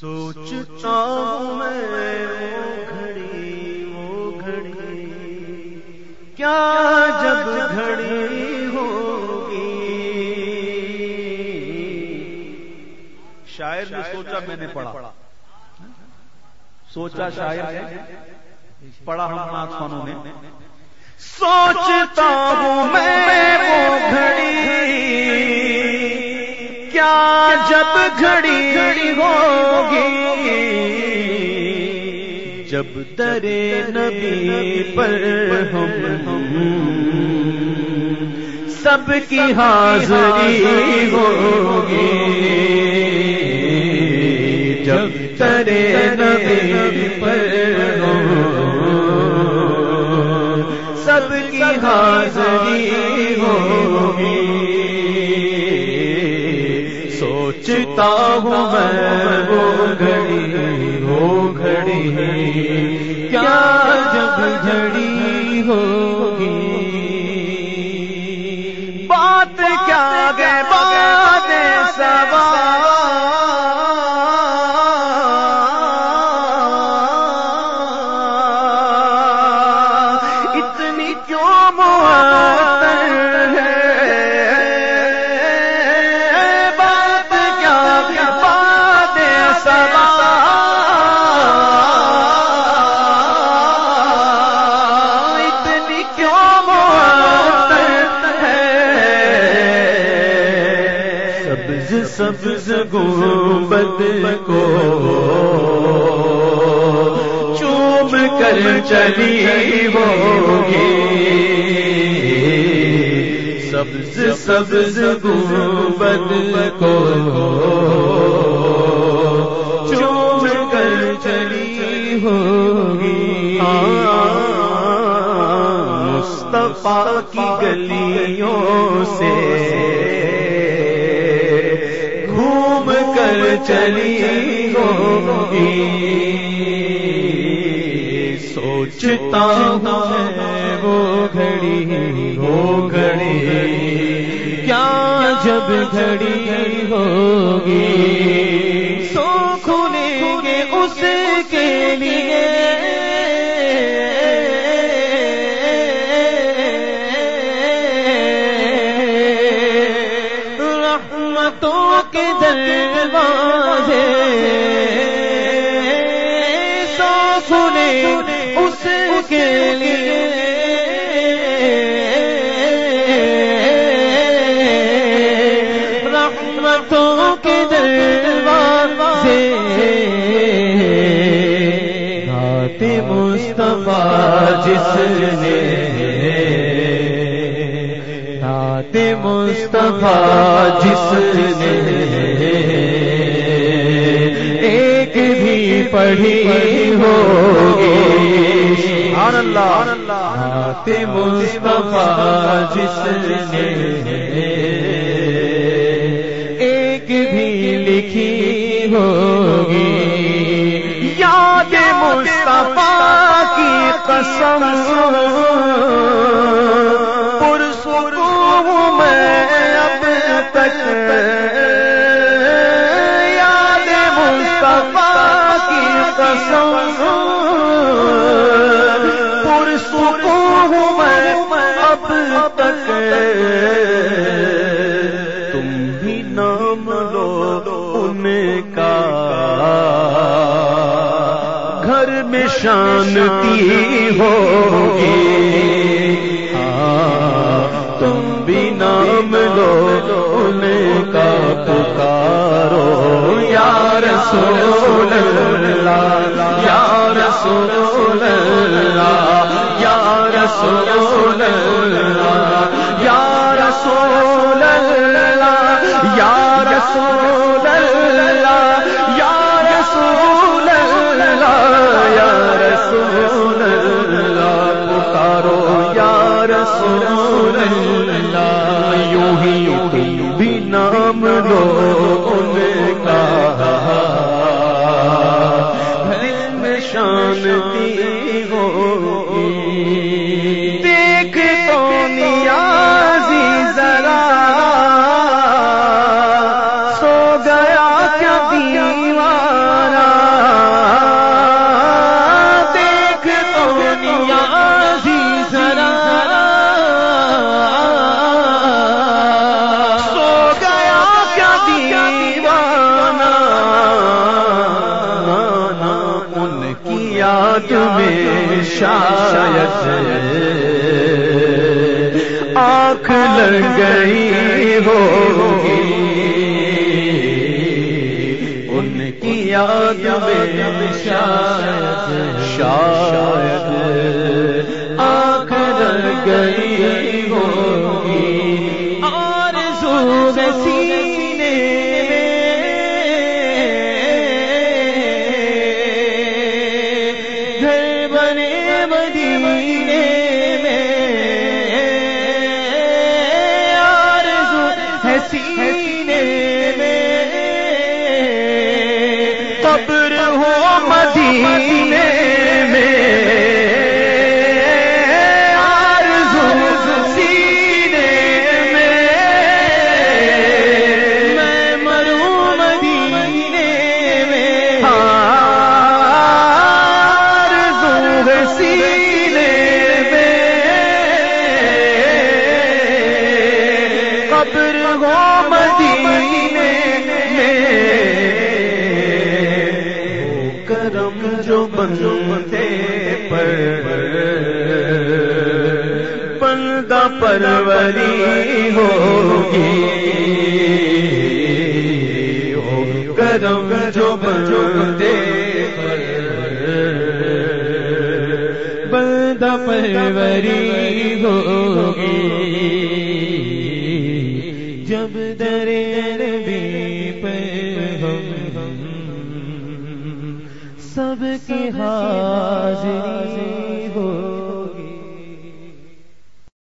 سوچتا ہوں میں وہ گھڑی وہ گھڑی۔ کیا جب گھڑی ہوگی؟ شاعر نے سوچا میں نے پڑھا۔ سوچا شاعر پڑھا ہم خانوں نے۔ سوچتا ہوں میں وہ گھڑی۔ جب گھڑی گھڑی ہوگی جب درے نبی پر ہم سب کی حاضری ہوگی جب ترے نبی پر سب کی حاضری ہوگی سوچتا ہوں میں وہ گھڑی ہو گھڑی۔ کیا جب گھڑی ہوگی؟ بات کیا گئے؟ سبز سبز گنبد کو چوم کر چلی ہوگی۔ سبز سبز گنبد کو چوم کر چلی ہوگی۔ مصطفیٰ کی گلیوں سے پر چلی ہوگی۔ سوچتا ہوں وہ گھڑی وہ گھڑی۔ کیا جب گھڑی ہوگی؟ سو کھلیں گے اس کے لیے کے دروازے۔ سو سنے اس کے لیے رحمتوں کے دروازے۔ رات مصطفیٰ جس نے مصطفیٰ جس نے ایک بھی پڑھی ہوگی۔ سبحان اللہ۔ مصطفیٰ جس نے ایک بھی لکھی ہوگی۔ یاد مصطفیٰ کی قسم۔ تک یاد مصطفیٰ کی قسم پرسکون میں اب تک تم بھی نام لو ان کا گھر میں شانتی ہوگی۔ ہاں نام لو ان کا پکارو۔ یار رسول اللہ، یا رسول اللہ، یا رسول اللہ، یا رسول اللہ، یا رسول یوں ہی تم بھی نام لو ان کا گھر میں شانتی شاید آنکھ لگ گئی ہوگی۔ ان کی یاد میں شاید شاید آنکھ لگ گئی ہوگی۔ اور سینے قبر ہو مدینے بندے پر۔ بندہ پروری ہوگی۔ کرم جو بندے پر۔ بندہ پروری ہوگی۔ جب درے کی حاضری۔